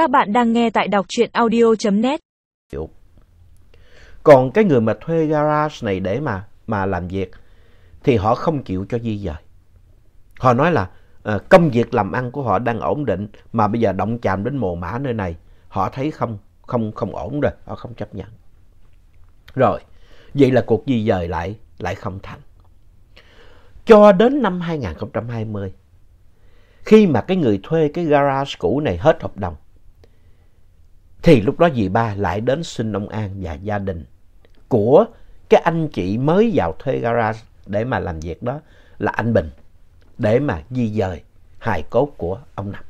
Các bạn đang nghe tại đọc truyện audio.net. Còn cái người mà thuê garage này để mà mà làm việc thì họ không chịu cho di dời. Họ nói là à, công việc làm ăn của họ đang ổn định mà bây giờ động chạm đến mồ mã nơi này họ thấy không không không ổn rồi, họ không chấp nhận. Rồi, vậy là cuộc di dời lại lại không thành. Cho đến năm 2020 khi mà cái người thuê cái garage cũ này hết hợp đồng thì lúc đó dì ba lại đến xin ông An và gia đình của cái anh chị mới vào thuê garage để mà làm việc đó là anh Bình để mà di dời hài cốt của ông Năm.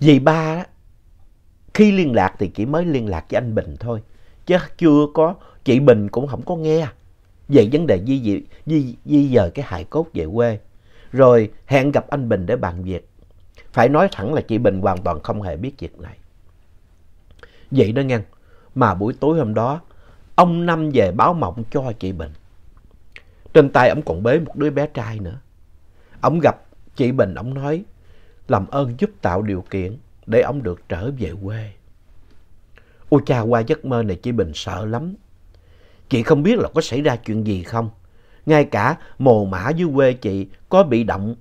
Dì ba khi liên lạc thì chỉ mới liên lạc với anh Bình thôi chứ chưa có chị Bình cũng không có nghe về vấn đề di, di, di, di dời cái hài cốt về quê rồi hẹn gặp anh Bình để bàn việc. Phải nói thẳng là chị Bình hoàn toàn không hề biết việc này. Vậy đó nghe, mà buổi tối hôm đó, ông Năm về báo mộng cho chị Bình. Trên tay ông còn bế một đứa bé trai nữa. Ông gặp chị Bình, ông nói, làm ơn giúp tạo điều kiện để ông được trở về quê. Ôi cha qua giấc mơ này chị Bình sợ lắm. Chị không biết là có xảy ra chuyện gì không. Ngay cả mồ mã dưới quê chị có bị động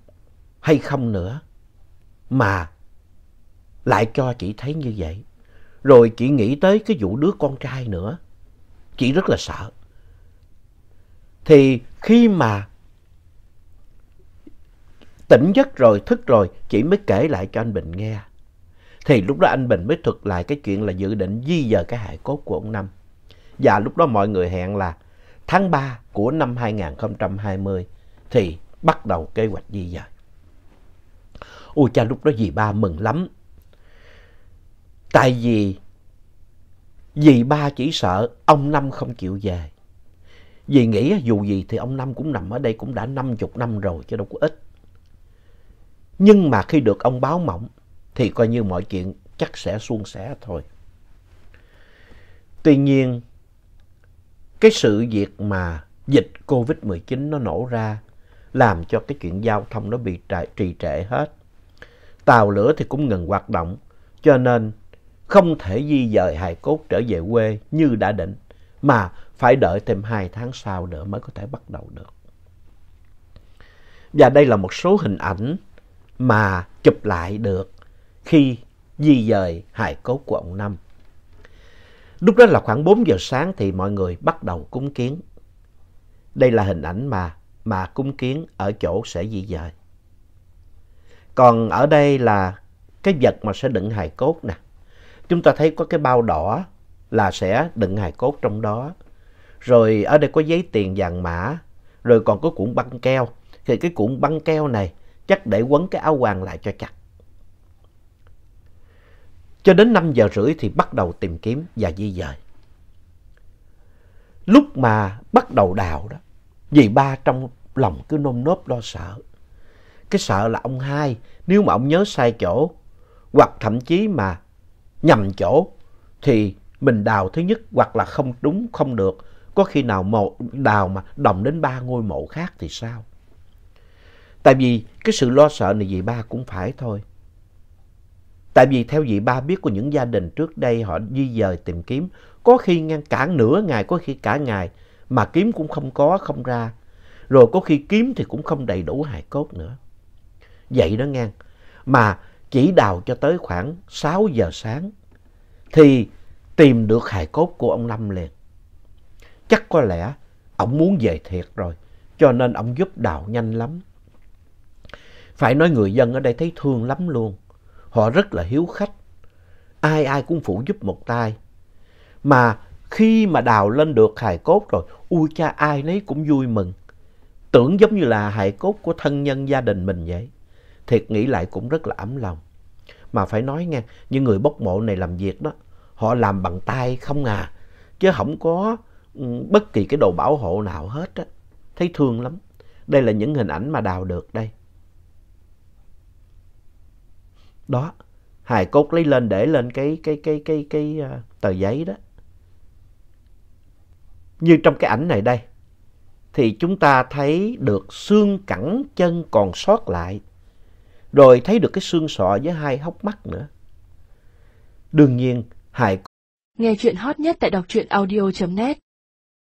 hay không nữa. Mà lại cho chị thấy như vậy. Rồi chị nghĩ tới cái vụ đứa con trai nữa. Chị rất là sợ. Thì khi mà tỉnh giấc rồi, thức rồi, chị mới kể lại cho anh Bình nghe. Thì lúc đó anh Bình mới thuật lại cái chuyện là dự định di dời cái hài cốt của ông Năm. Và lúc đó mọi người hẹn là tháng 3 của năm 2020 thì bắt đầu kế hoạch di dời. Ôi cha, lúc đó dì ba mừng lắm. Tại vì dì ba chỉ sợ ông Năm không chịu về. Dì nghĩ dù gì thì ông Năm cũng nằm ở đây cũng đã 50 năm rồi, chứ đâu có ít. Nhưng mà khi được ông báo mộng, thì coi như mọi chuyện chắc sẽ suôn sẻ thôi. Tuy nhiên, cái sự việc mà dịch Covid-19 nó nổ ra làm cho cái chuyện giao thông nó bị trì trệ hết. Tàu lửa thì cũng ngừng hoạt động, cho nên không thể di dời hài cốt trở về quê như đã định, mà phải đợi thêm hai tháng sau nữa mới có thể bắt đầu được. Và đây là một số hình ảnh mà chụp lại được khi di dời hài cốt của ông Năm. Lúc đó là khoảng 4 giờ sáng thì mọi người bắt đầu cúng kiến. Đây là hình ảnh mà, mà cúng kiến ở chỗ sẽ di dời. Còn ở đây là cái vật mà sẽ đựng hài cốt nè. Chúng ta thấy có cái bao đỏ là sẽ đựng hài cốt trong đó. Rồi ở đây có giấy tiền vàng mã. Rồi còn có cuộn băng keo. Thì cái cuộn băng keo này chắc để quấn cái áo quàng lại cho chặt. Cho đến 5 giờ rưỡi thì bắt đầu tìm kiếm và di dời. Lúc mà bắt đầu đào đó, dì ba trong lòng cứ nôn nốt lo sợ. Cái sợ là ông hai, nếu mà ông nhớ sai chỗ, hoặc thậm chí mà nhầm chỗ, thì mình đào thứ nhất hoặc là không đúng, không được. Có khi nào mộ, đào mà đồng đến ba ngôi mộ khác thì sao? Tại vì cái sự lo sợ này dì ba cũng phải thôi. Tại vì theo dì ba biết của những gia đình trước đây họ di dời tìm kiếm, có khi ngăn cả nửa ngày, có khi cả ngày, mà kiếm cũng không có, không ra. Rồi có khi kiếm thì cũng không đầy đủ hài cốt nữa. Vậy đó ngang. Mà chỉ đào cho tới khoảng 6 giờ sáng thì tìm được hài cốt của ông lâm liền. Chắc có lẽ ông muốn về thiệt rồi, cho nên ông giúp đào nhanh lắm. Phải nói người dân ở đây thấy thương lắm luôn. Họ rất là hiếu khách. Ai ai cũng phụ giúp một tay. Mà khi mà đào lên được hài cốt rồi, ui cha ai nấy cũng vui mừng. Tưởng giống như là hài cốt của thân nhân gia đình mình vậy. Thiệt nghĩ lại cũng rất là ấm lòng. Mà phải nói nghe, những người bốc mộ này làm việc đó, họ làm bằng tay không à. Chứ không có ừ, bất kỳ cái đồ bảo hộ nào hết á. Thấy thương lắm. Đây là những hình ảnh mà đào được đây. Đó, hài cốt lấy lên để lên cái, cái, cái, cái, cái, uh, tờ giấy đó. Như trong cái ảnh này đây, thì chúng ta thấy được xương cẳng chân còn sót lại rồi thấy được cái xương sọ với hai hốc mắt nữa. Đương nhiên, Hải Nghe chuyện hot nhất tại đọc truyện audio.net